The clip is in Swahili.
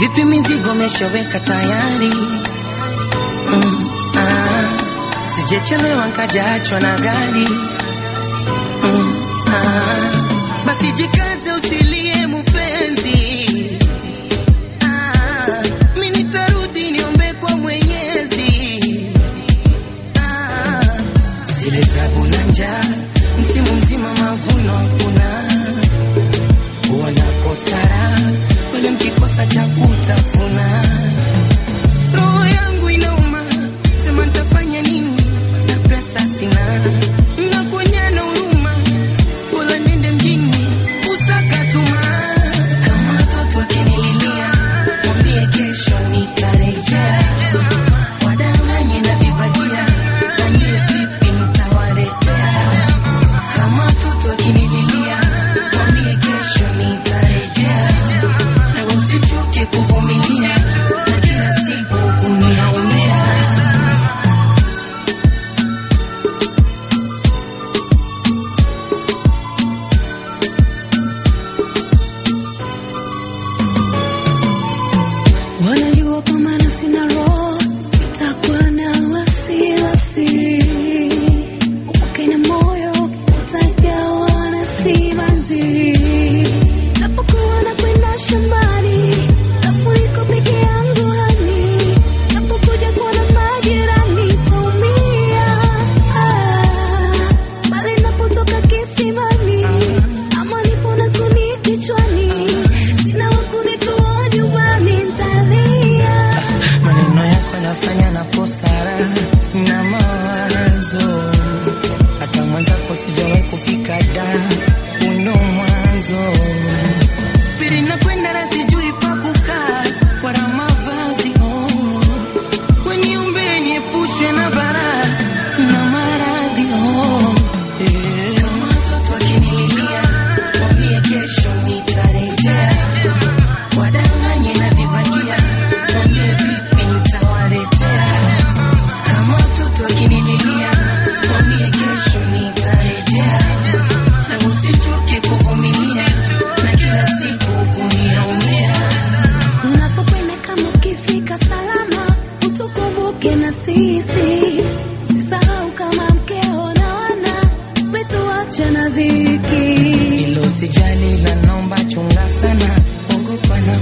Vipi mizigo meshoweka tayari? Mm, ah, sijechelewa nkajachwa na gari. Mm, ah, basi jikaze usilie mupenzi. Ah, kwa Mwenyezi. Ah, tabu na msimu mzima mavuno hakuna, wanakosa kosara Kikosa cha kutafuna roho kadang ukumbuke na sisi, usisahau kama mkeo na wana sijali, la nomba chunga sana, ogopa na